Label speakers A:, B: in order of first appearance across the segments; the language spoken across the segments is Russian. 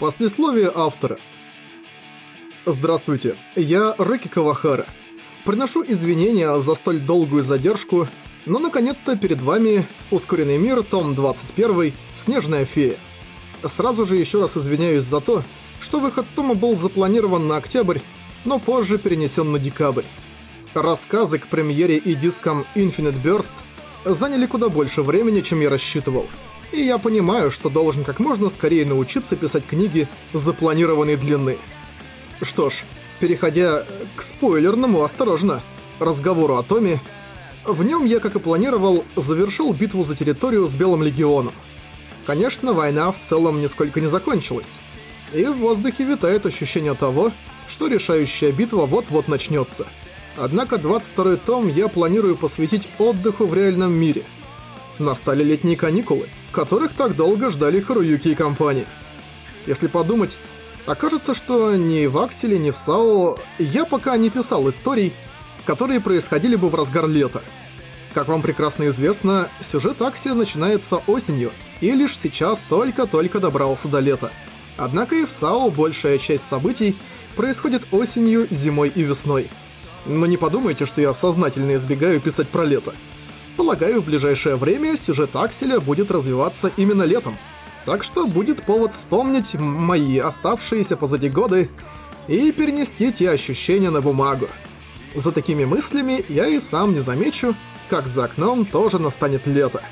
A: Послесловие автора. Здравствуйте, я Рэки Кавахара. Приношу извинения за столь долгую задержку, но наконец-то перед вами Ускоренный мир, том 21, Снежная фея. Сразу же еще раз извиняюсь за то, что выход тома был запланирован на октябрь, но позже перенесен на декабрь. Рассказы к премьере и дискам Infinite Burst заняли куда больше времени, чем я рассчитывал – и я понимаю, что должен как можно скорее научиться писать книги запланированной длины. Что ж, переходя к спойлерному, осторожно, разговору о Томе, в нем я, как и планировал, завершил битву за территорию с Белым Легионом. Конечно, война в целом нисколько не закончилась, и в воздухе витает ощущение того, что решающая битва вот-вот начнется. Однако 22 том я планирую посвятить отдыху в реальном мире. Настали летние каникулы, которых так долго ждали Харуюки и компании. Если подумать, окажется, что ни в Акселе, ни в САО я пока не писал историй, которые происходили бы в разгар лета. Как вам прекрасно известно, сюжет Акселя начинается осенью, и лишь сейчас только-только добрался до лета. Однако и в САО большая часть событий происходит осенью, зимой и весной. Но не подумайте, что я сознательно избегаю писать про лето. Полагаю, в ближайшее время сюжет Акселя будет развиваться именно летом. Так что будет повод вспомнить мои оставшиеся позади годы и перенести те ощущения на бумагу. За такими мыслями я и сам не замечу, как за окном тоже настанет лето.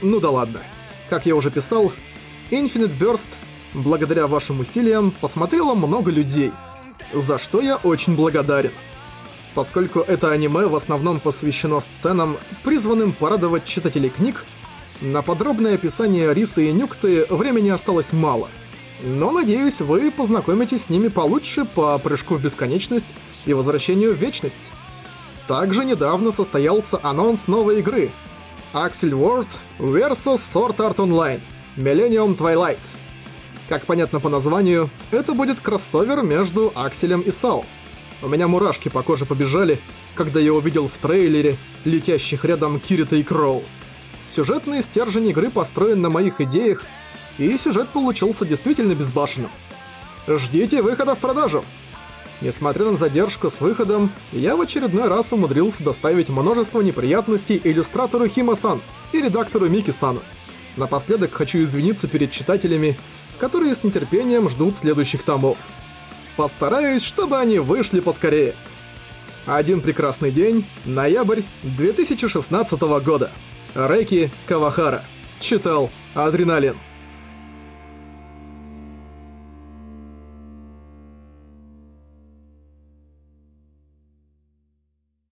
A: Ну да ладно. Как я уже писал, Infinite Burst, благодаря вашим усилиям, посмотрело много людей, за что я очень благодарен. Поскольку это аниме в основном посвящено сценам, призванным порадовать читателей книг, на подробное описание Рисы и Нюкты времени осталось мало. Но надеюсь, вы познакомитесь с ними получше по прыжку в бесконечность и возвращению в вечность. Также недавно состоялся анонс новой игры Axel World vs Sword Art Online Millennium Twilight. Как понятно по названию, это будет кроссовер между Акселем и Сао. У меня мурашки по коже побежали, когда я увидел в трейлере летящих рядом Кирита и Кроу. Сюжетный стержень игры построен на моих идеях, и сюжет получился действительно безбашенным. Ждите выхода в продажу! Несмотря на задержку с выходом, я в очередной раз умудрился доставить множество неприятностей иллюстратору Хима-сан и редактору Мики-сану. Напоследок хочу извиниться перед читателями, которые с нетерпением ждут следующих томов. Постараюсь, чтобы они вышли поскорее. Один прекрасный день, ноябрь 2016 года. Рэки Кавахара. Читал Адреналин.